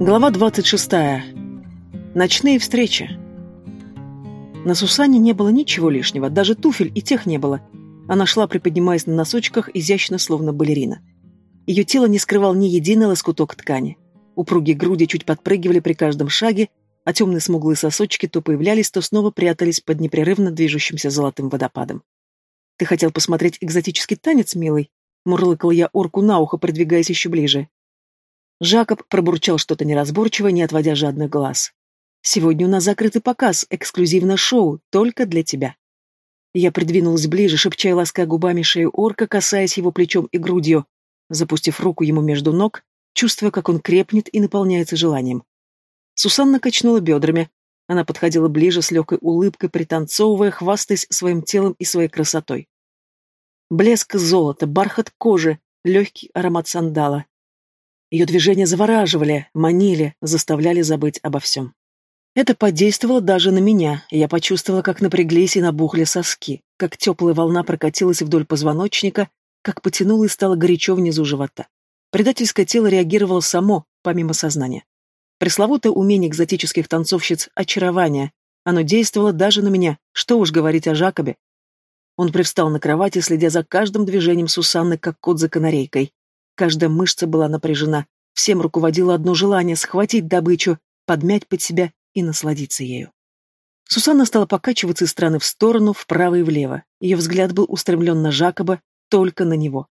Глава 26. Ночные встречи. На Сусане не было ничего лишнего, даже туфель и тех не было. Она шла, приподнимаясь на носочках, изящно, словно балерина. Ее тело не скрывал ни единый лоскуток ткани. Упругие груди чуть подпрыгивали при каждом шаге, а темные смуглые сосочки то появлялись, то снова прятались под непрерывно движущимся золотым водопадом. «Ты хотел посмотреть экзотический танец, милый?» — мурлыкал я орку на ухо, продвигаясь еще ближе. Жакоб пробурчал что-то неразборчивое, не отводя жадных глаз. «Сегодня у нас закрытый показ, эксклюзивное шоу, только для тебя». Я придвинулась ближе, шепча и лаская губами шею орка, касаясь его плечом и грудью, запустив руку ему между ног, чувствуя, как он крепнет и наполняется желанием. Сусанна качнула бедрами. Она подходила ближе с легкой улыбкой, пританцовывая, хвастаясь своим телом и своей красотой. Блеск золота, бархат кожи, легкий аромат сандала. Ее движения завораживали, манили, заставляли забыть обо всем. Это подействовало даже на меня, и я почувствовала, как напряглись и набухли соски, как теплая волна прокатилась вдоль позвоночника, как потянуло и стало горячо внизу живота. Предательское тело реагировало само, помимо сознания. Пресловутое умение экзотических танцовщиц — очарование. Оно действовало даже на меня, что уж говорить о Жакобе. Он привстал на кровати, следя за каждым движением Сусанны, как кот за канарейкой. Каждая мышца была напряжена. Всем руководило одно желание — схватить добычу, подмять под себя и насладиться ею. Сусанна стала покачиваться из стороны в сторону, вправо и влево. Ее взгляд был устремлен на Жакоба, только на него.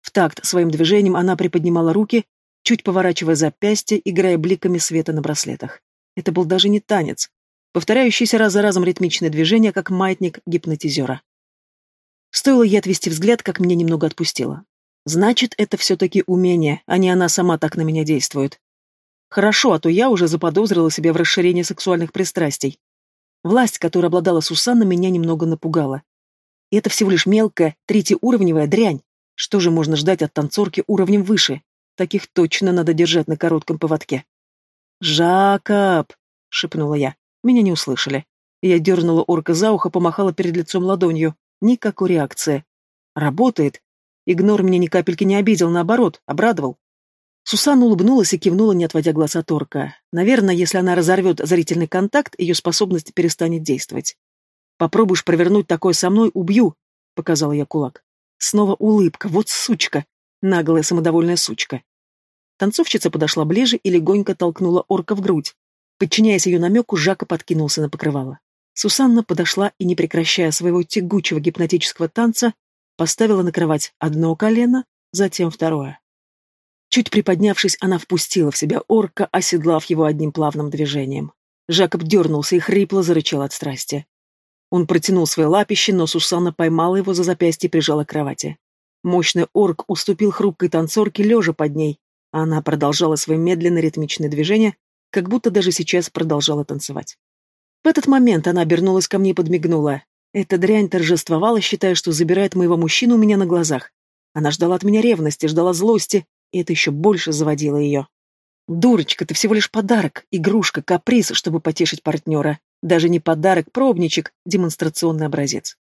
В такт своим движением она приподнимала руки, чуть поворачивая запястья, играя бликами света на браслетах. Это был даже не танец. Повторяющийся раз за разом ритмичное движение, как маятник гипнотизера. Стоило ей отвести взгляд, как меня немного отпустило. Значит, это все-таки умение, а не она сама так на меня действует. Хорошо, а то я уже заподозрила себя в расширении сексуальных пристрастий. Власть, которой обладала Сусанна, меня немного напугала. И это всего лишь мелкая, третьеуровневая дрянь. Что же можно ждать от танцорки уровнем выше? Таких точно надо держать на коротком поводке. «Жакоб!» — шепнула я. Меня не услышали. Я дернула орка за ухо, помахала перед лицом ладонью. Никакой реакции. Работает. Игнор меня ни капельки не обидел, наоборот, обрадовал. Сусанна улыбнулась и кивнула, не отводя глаз от орка. Наверное, если она разорвет зрительный контакт, ее способность перестанет действовать. «Попробуешь провернуть такое со мной, убью», — показала я кулак. Снова улыбка, вот сучка, наглая самодовольная сучка. Танцовщица подошла ближе и легонько толкнула орка в грудь. Подчиняясь ее намеку, Жака подкинулся на покрывало. Сусанна подошла и, не прекращая своего тягучего гипнотического танца, Поставила на кровать одно колено, затем второе. Чуть приподнявшись, она впустила в себя орка, оседлав его одним плавным движением. Жакоб дернулся и хрипло зарычал от страсти. Он протянул свои лапищи, но Сусанна поймала его за запястье и прижала к кровати. Мощный орк уступил хрупкой танцорке, лежа под ней, а она продолжала свои медленные ритмичные движения, как будто даже сейчас продолжала танцевать. В этот момент она обернулась ко мне и подмигнула. Эта дрянь торжествовала, считая, что забирает моего мужчину у меня на глазах. Она ждала от меня ревности, ждала злости, и это еще больше заводило ее. «Дурочка, ты всего лишь подарок, игрушка, каприз, чтобы потешить партнера. Даже не подарок, пробничек, демонстрационный образец».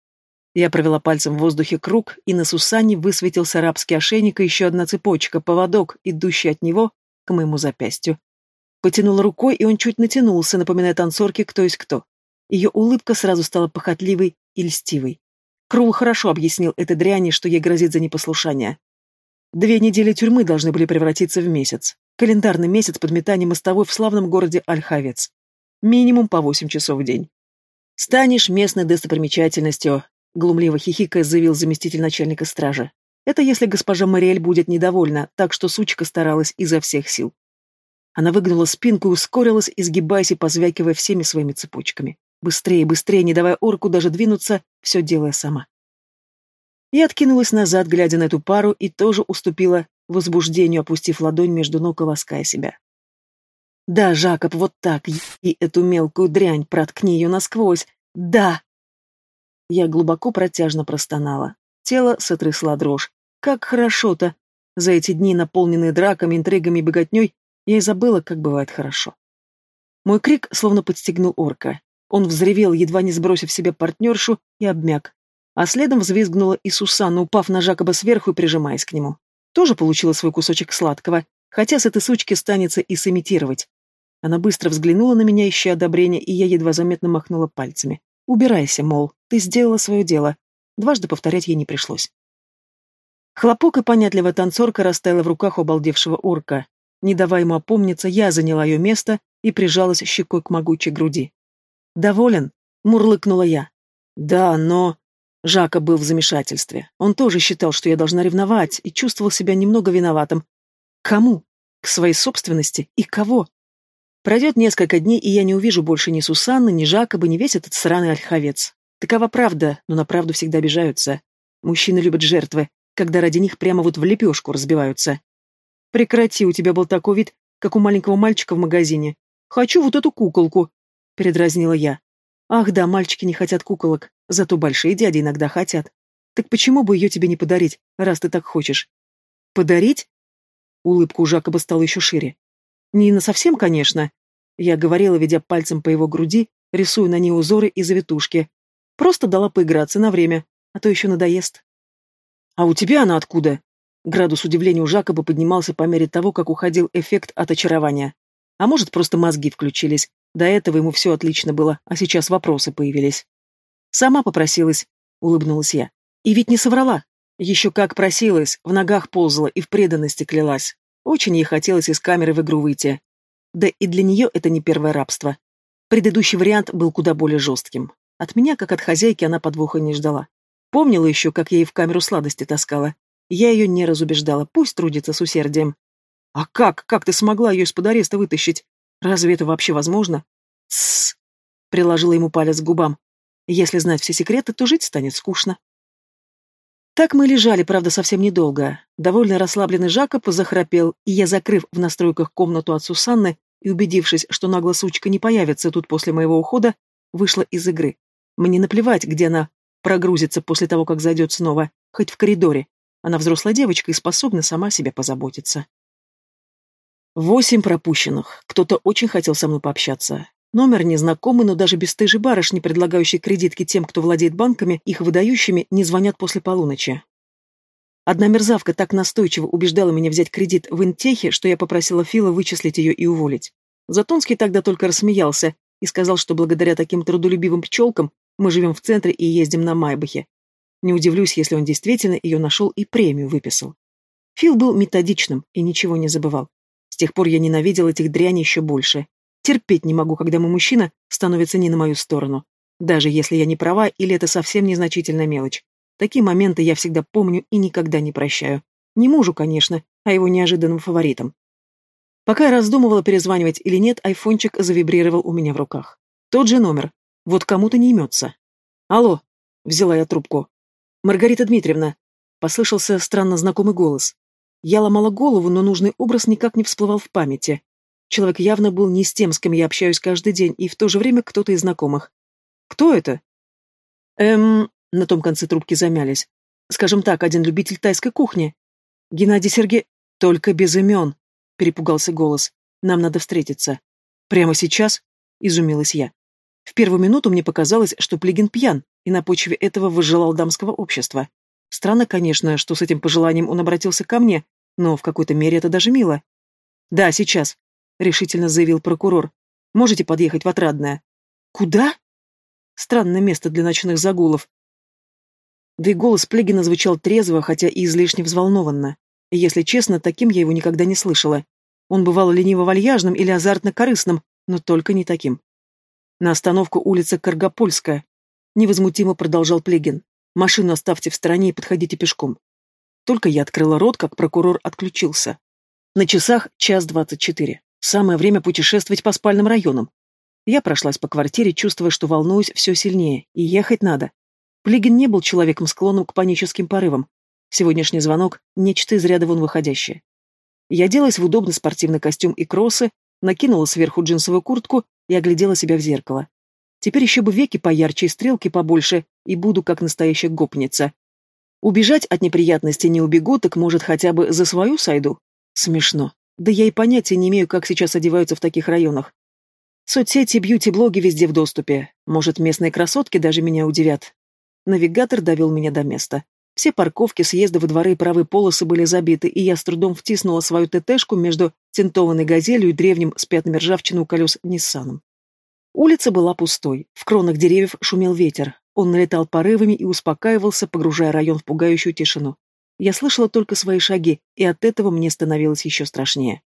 Я провела пальцем в воздухе круг, и на Сусане высветился арабский ошейник и еще одна цепочка, поводок, идущий от него к моему запястью. Потянула рукой, и он чуть натянулся, напоминая танцорке, кто есть кто. Ее улыбка сразу стала похотливой и льстивой. Крул хорошо объяснил этой дряни, что ей грозит за непослушание. Две недели тюрьмы должны были превратиться в месяц. Календарный месяц подметания мостовой в славном городе Альхавец. Минимум по восемь часов в день. «Станешь местной достопримечательностью», — глумливо хихикая заявил заместитель начальника стражи. «Это если госпожа Мариэль будет недовольна, так что сучка старалась изо всех сил». Она выгнула спинку и ускорилась, изгибаясь и позвякивая всеми своими цепочками. Быстрее, быстрее, не давая орку даже двинуться, все делая сама. Я откинулась назад, глядя на эту пару, и тоже уступила возбуждению, опустив ладонь между ног и лаская себя. Да, Жакоб, вот так, и эту мелкую дрянь, проткни ее насквозь. Да! Я глубоко протяжно простонала. Тело сотрясла дрожь. Как хорошо-то! За эти дни, наполненные драками, интригами и богатней, я и забыла, как бывает хорошо. Мой крик словно подстегнул орка. Он взревел, едва не сбросив себе партнершу, и обмяк. А следом взвизгнула и Сусанна, упав на Жакоба сверху и прижимаясь к нему. Тоже получила свой кусочек сладкого, хотя с этой сучки станется и сымитировать. Она быстро взглянула на меня, ища одобрения, и я едва заметно махнула пальцами. «Убирайся, мол, ты сделала свое дело». Дважды повторять ей не пришлось. Хлопок и понятливая танцорка растаяла в руках обалдевшего орка. Не давая ему опомниться, я заняла ее место и прижалась щекой к могучей груди. «Доволен?» — мурлыкнула я. «Да, но...» Жака был в замешательстве. Он тоже считал, что я должна ревновать, и чувствовал себя немного виноватым. Кому? К своей собственности? И кого? Пройдет несколько дней, и я не увижу больше ни Сусанны, ни Жакоба, ни весь этот сраный ольховец. Такова правда, но на правду всегда обижаются. Мужчины любят жертвы, когда ради них прямо вот в лепешку разбиваются. Прекрати, у тебя был такой вид, как у маленького мальчика в магазине. Хочу вот эту куколку, передразнила я. Ах да, мальчики не хотят куколок, зато большие дяди иногда хотят. Так почему бы ее тебе не подарить, раз ты так хочешь? Подарить? Улыбка у Жакоба стала еще шире. Не на совсем, конечно. Я говорила, ведя пальцем по его груди, рисуя на ней узоры и завитушки. Просто дала поиграться на время, а то еще надоест. А у тебя она откуда? Градус удивления у Жакоба поднимался по мере того, как уходил эффект от очарования. А может, просто мозги включились. До этого ему все отлично было, а сейчас вопросы появились. «Сама попросилась», — улыбнулась я. «И ведь не соврала. Еще как просилась, в ногах ползала и в преданности клялась. Очень ей хотелось из камеры в игру выйти. Да и для нее это не первое рабство. Предыдущий вариант был куда более жестким. От меня, как от хозяйки, она подвоха не ждала. Помнила еще, как я ей в камеру сладости таскала. Я ее не разубеждала, пусть трудится с усердием. А как, как ты смогла ее из-под ареста вытащить? Разве это вообще возможно? Тссс, приложила ему палец к губам. Если знать все секреты, то жить станет скучно. Так мы лежали, правда, совсем недолго. Довольно расслабленный Жакоб захрапел, и я, закрыв в настройках комнату от Сусанны и убедившись, что наглая сучка не появится тут после моего ухода, вышла из игры. Мне наплевать, где она прогрузится после того, как зайдет снова, хоть в коридоре. Она взрослая девочка и способна сама себе позаботиться. Восемь пропущенных. Кто-то очень хотел со мной пообщаться. Номер незнакомый, но даже бесстыжие барышни, предлагающие кредитки тем, кто владеет банками, их выдающими, не звонят после полуночи. Одна мерзавка так настойчиво убеждала меня взять кредит в Интехе, что я попросила Фила вычислить ее и уволить. Затонский тогда только рассмеялся и сказал, что благодаря таким трудолюбивым пчелкам мы живем в центре и ездим на Майбахе. Не удивлюсь, если он действительно ее нашел и премию выписал. Фил был методичным и ничего не забывал. С тех пор я ненавидел этих дряней еще больше. Терпеть не могу, когда мой мужчина становится не на мою сторону. Даже если я не права или это совсем незначительная мелочь. Такие моменты я всегда помню и никогда не прощаю. Не мужу, конечно, а его неожиданным фаворитам. Пока я раздумывала, перезванивать или нет, айфончик завибрировал у меня в руках. Тот же номер. Вот кому-то не имется. «Алло», — взяла я трубку. «Маргарита Дмитриевна», — послышался странно знакомый голос. Я ломала голову, но нужный образ никак не всплывал в памяти. Человек явно был не с тем, с кем я общаюсь каждый день, и в то же время кто-то из знакомых. Кто это? Эм, на том конце трубки замялись. Скажем так, один любитель тайской кухни. Геннадий Сергей... Только без имен, перепугался голос. Нам надо встретиться. Прямо сейчас? Изумилась я. В первую минуту мне показалось, что Плигин пьян, и на почве этого выжелал дамского общества. Странно, конечно, что с этим пожеланием он обратился ко мне, но в какой-то мере это даже мило. Да, сейчас, — решительно заявил прокурор. «Можете подъехать в Отрадное?» «Куда?» Странное место для ночных загулов. Да и голос Плегина звучал трезво, хотя и излишне взволнованно. Если честно, таким я его никогда не слышала. Он бывал лениво-вальяжным или азартно-корыстным, но только не таким. На остановку улица Каргопольская. Невозмутимо продолжал Плегин. Машину оставьте в стороне и подходите пешком. Только я открыла рот, как прокурор отключился. На часах час двадцать четыре. Самое время путешествовать по спальным районам. Я прошлась по квартире, чувствуя, что волнуюсь все сильнее, и ехать надо. Плигин не был человеком, склонным к паническим порывам. Сегодняшний звонок — нечто из ряда вон выходящее. Я оделась в удобный спортивный костюм и кроссы, накинула сверху джинсовую куртку и оглядела себя в зеркало. Теперь еще бы веки поярче и стрелки побольше, и буду как настоящая гопница. Убежать от неприятностей не убегу, так может хотя бы за свою сойду? Смешно. Да я и понятия не имею, как сейчас одеваются в таких районах. Соцсети, бьюти-блоги везде в доступе. Может, местные красотки даже меня удивят. Навигатор довел меня до места. Все парковки, съезды во дворы и правые полосы были забиты, и я с трудом втиснула свою ТТшку между тинтованной газелью и древним с пятнами ржавчины у колес Ниссаном. Улица была пустой, в кронах деревьев шумел ветер, он налетал порывами и успокаивался, погружая район в пугающую тишину. Я слышала только свои шаги, и от этого мне становилось еще страшнее.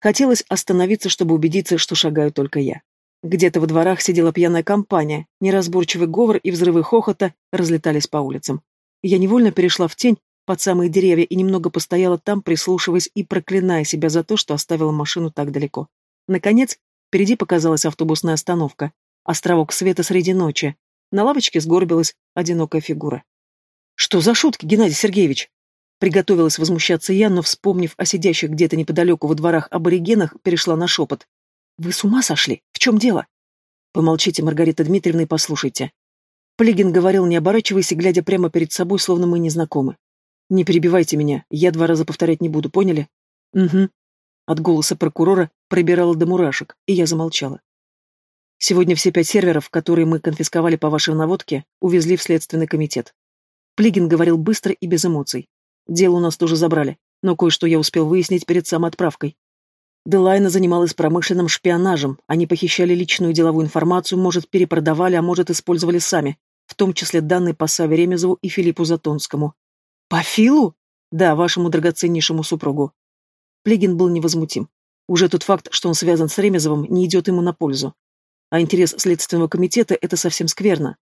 Хотелось остановиться, чтобы убедиться, что шагаю только я. Где-то во дворах сидела пьяная компания, неразборчивый говор и взрывы хохота разлетались по улицам. Я невольно перешла в тень под самые деревья и немного постояла там, прислушиваясь и проклиная себя за то, что оставила машину так далеко. Наконец, впереди показалась автобусная остановка. Островок света среди ночи. На лавочке сгорбилась одинокая фигура. «Что за шутки, Геннадий Сергеевич?» Приготовилась возмущаться я, но, вспомнив о сидящих где-то неподалеку во дворах аборигенах, перешла на шепот. «Вы с ума сошли? В чем дело?» «Помолчите, Маргарита Дмитриевна, и послушайте. Плигин говорил, не оборачиваясь и глядя прямо перед собой, словно мы не знакомы. «Не перебивайте меня, я два раза повторять не буду, поняли?» «Угу». От голоса прокурора пробирала до мурашек, и я замолчала. Сегодня все пять серверов, которые мы конфисковали по вашей наводке, увезли в Следственный комитет. Плигин говорил быстро и без эмоций. Дело у нас тоже забрали, но кое-что я успел выяснить перед самой отправкой. Делайна занималась промышленным шпионажем, они похищали личную деловую информацию, может, перепродавали, а может, использовали сами, в том числе данные по Саве Ремезову и Филиппу Затонскому. «По Филу?» «Да, вашему драгоценнейшему супругу». Плегин был невозмутим. Уже тот факт, что он связан с Ремезовым, не идет ему на пользу. А интерес Следственного комитета – это совсем скверно.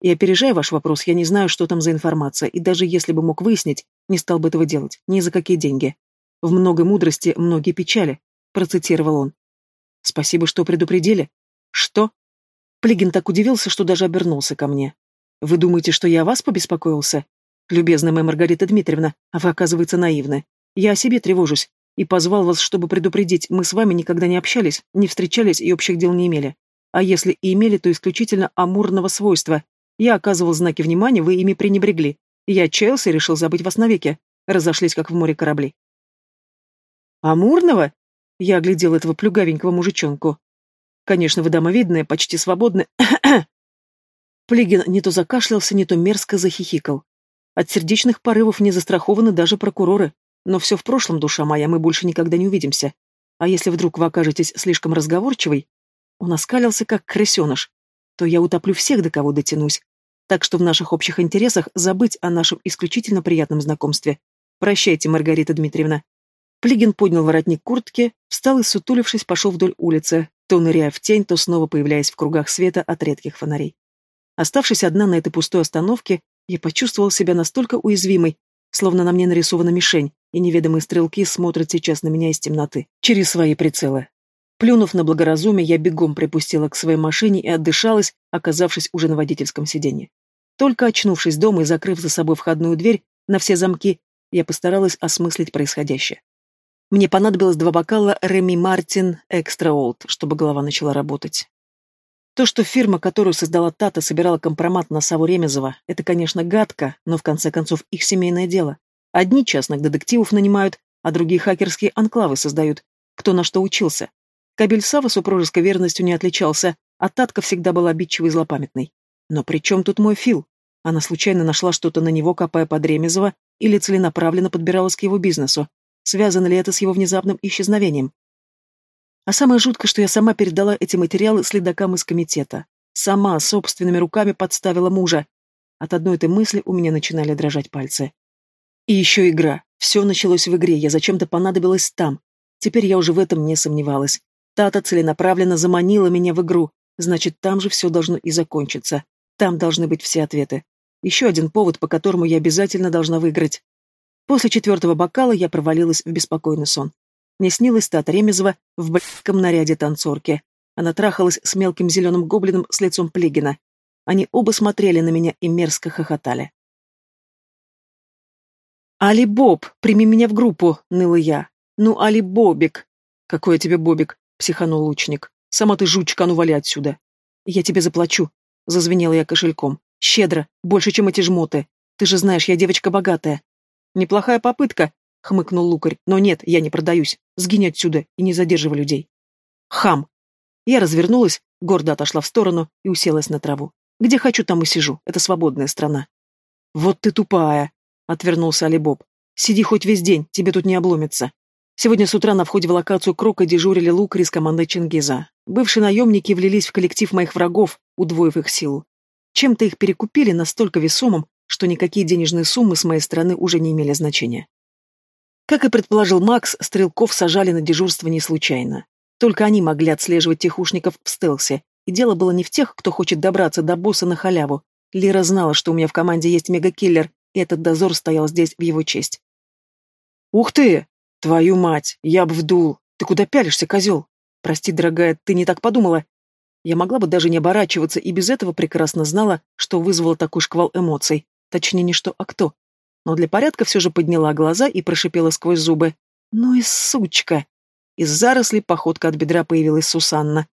И опережая ваш вопрос, я не знаю, что там за информация, и даже если бы мог выяснить, не стал бы этого делать, ни за какие деньги. В много мудрости, многие печали, процитировал он. Спасибо, что предупредили. Что? Плигин так удивился, что даже обернулся ко мне. Вы думаете, что я о вас побеспокоился? Любезная моя Маргарита Дмитриевна, а вы, оказывается, наивны. Я о себе тревожусь и позвал вас, чтобы предупредить, мы с вами никогда не общались, не встречались и общих дел не имели. А если и имели, то исключительно амурного свойства. Я оказывал знаки внимания, вы ими пренебрегли. Я отчаялся и решил забыть вас навеки. Разошлись, как в море корабли. Амурного? Я оглядел этого плюгавенького мужичонку. Конечно, вы дамовидная, почти свободная. Плигин не то закашлялся, не то мерзко захихикал. От сердечных порывов не застрахованы даже прокуроры. Но все в прошлом, душа моя, мы больше никогда не увидимся. А если вдруг вы окажетесь слишком разговорчивой, он оскалился, как крысеныш, то я утоплю всех, до кого дотянусь. Так что в наших общих интересах забыть о нашем исключительно приятном знакомстве. Прощайте, Маргарита Дмитриевна. Плигин поднял воротник куртки, встал и, сутулившись, пошел вдоль улицы, то ныряя в тень, то снова появляясь в кругах света от редких фонарей. Оставшись одна на этой пустой остановке, я почувствовал себя настолько уязвимой, словно на мне нарисована мишень, и неведомые стрелки смотрят сейчас на меня из темноты, через свои прицелы. Плюнув на благоразумие, я бегом припустила к своей машине и отдышалась, оказавшись уже на водительском сиденье. Только очнувшись дома и закрыв за собой входную дверь на все замки, я постаралась осмыслить происходящее. Мне понадобилось два бокала Реми Мартин Экстра Олд, чтобы голова начала работать. То, что фирма, которую создала Тата, собирала компромат на Саву Ремезова, это, конечно, гадко, но в конце концов их семейное дело. Одни частных детективов нанимают, а другие хакерские анклавы создают. Кто на что учился. Кабель Сава супружеской верностью не отличался, а Татка всегда была обидчивой и злопамятной. Но при чем тут мой Фил? Она случайно нашла что-то на него, копая под Ремезова, или целенаправленно подбиралась к его бизнесу, Связано ли это с его внезапным исчезновением? А самое жуткое, что я сама передала эти материалы следакам из комитета. Сама собственными руками подставила мужа. От одной этой мысли у меня начинали дрожать пальцы. И еще игра. Все началось в игре, я зачем-то понадобилась там. Теперь я уже в этом не сомневалась. Тата целенаправленно заманила меня в игру, значит, там же все должно и закончиться. Там должны быть все ответы. Еще один повод, по которому я обязательно должна выиграть. После четвертого бокала я провалилась в беспокойный сон. Мне снилась Тата Ремезова в блядском наряде танцорки. Она трахалась с мелким зеленым гоблином с лицом Плегина. Они оба смотрели на меня и мерзко хохотали. «Али Боб, прими меня в группу!» — ныла я. «Ну, Али Бобик!» «Какой я тебе Бобик?» — психанул лучник. «Сама ты жучка, ну вали отсюда!» «Я тебе заплачу!» — зазвенела я кошельком. «Щедро, больше, чем эти жмоты. Ты же знаешь, я девочка богатая. «Неплохая попытка», — хмыкнул Лукарь. «Но нет, я не продаюсь. Сгинь отсюда и не задерживай людей». «Хам!» Я развернулась, гордо отошла в сторону и уселась на траву. «Где хочу, там и сижу. Это свободная страна». «Вот ты тупая!» — отвернулся Алибоб. «Сиди хоть весь день, тебе тут не обломится». Сегодня с утра на входе в локацию Крока дежурили Лукари с командой Чингиза. Бывшие наемники влились в коллектив моих врагов, удвоив их силу. Чем-то их перекупили настолько весомым, что никакие денежные суммы с моей стороны уже не имели значения. Как и предположил Макс, стрелков сажали на дежурство не случайно. Только они могли отслеживать тихушников в стелсе, и дело было не в тех, кто хочет добраться до босса на халяву. Лира знала, что у меня в команде есть мегакиллер, и этот дозор стоял здесь в его честь. «Ух ты! Твою мать! Я б вдул! Ты куда пялишься, козел? Прости, дорогая, ты не так подумала. Я могла бы даже не оборачиваться, и без этого прекрасно знала, что вызвало такой шквал эмоций. Точнее, не что, а кто. Но для порядка все же подняла глаза и прошипела сквозь зубы. «Ну и сучка!» Из зарослей походка от бедра появилась Сусанна.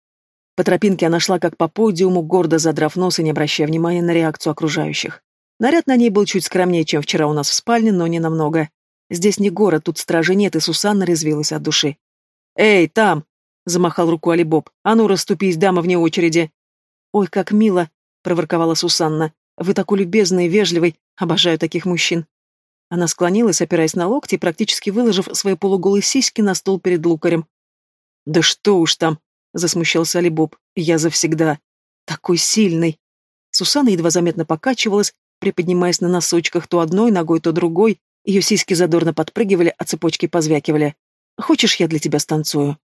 По тропинке она шла как по подиуму, гордо задрав нос и не обращая внимания на реакцию окружающих. Наряд на ней был чуть скромнее, чем вчера у нас в спальне, но не намного. Здесь не город, тут стражи нет, и Сусанна резвилась от души. «Эй, там!» — замахал руку Алибоб. «А ну, расступись, дама вне очереди!» «Ой, как мило!» — проворковала Сусанна. «Вы такой любезный и вежливый. Обожаю таких мужчин». Она склонилась, опираясь на локти, практически выложив свои полуголые сиськи на стол перед лукарем. «Да что уж там!» — засмущался Алибоб. «Я завсегда. Такой сильный!» Сусанна едва заметно покачивалась, приподнимаясь на носочках то одной ногой, то другой, ее сиськи задорно подпрыгивали, а цепочки позвякивали. «Хочешь, я для тебя станцую?»